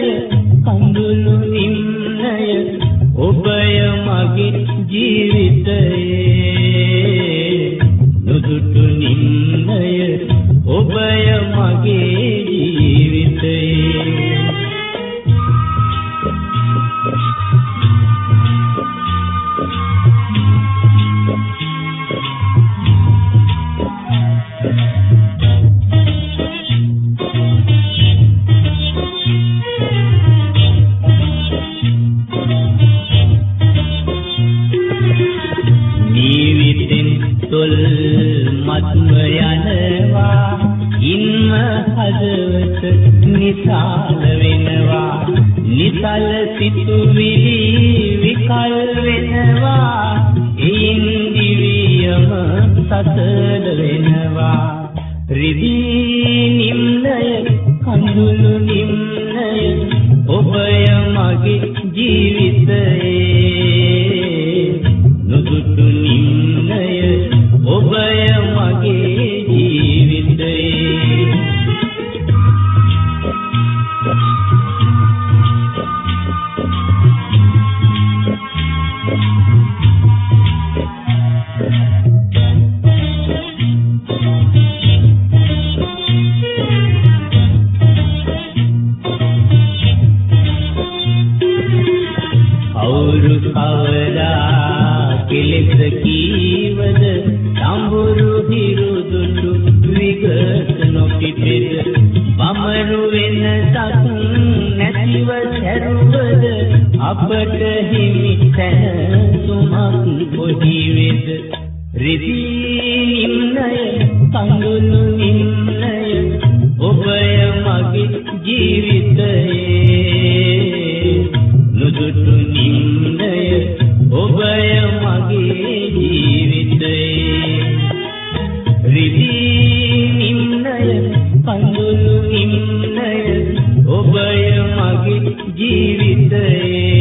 දින්නය කඳුළු දින්නය ඔබය මගේ ජීවිතයේ සිතුවිලි විකල් වෙනවා. එයින් දිවියම සසල වෙනවා. රිදී නිම්නය කඳුළු නිම්නය කෙලෙස කීවද සම්බුරු හිරුදුටු විගත නොපිපෙද බමරු වෙනසක් නැතිව සැරුවද? අපට හිමි තැන සුමක් කොහි වෙද? කඳුළු හිම්නය ඔබය මගේ ජීවිතයේ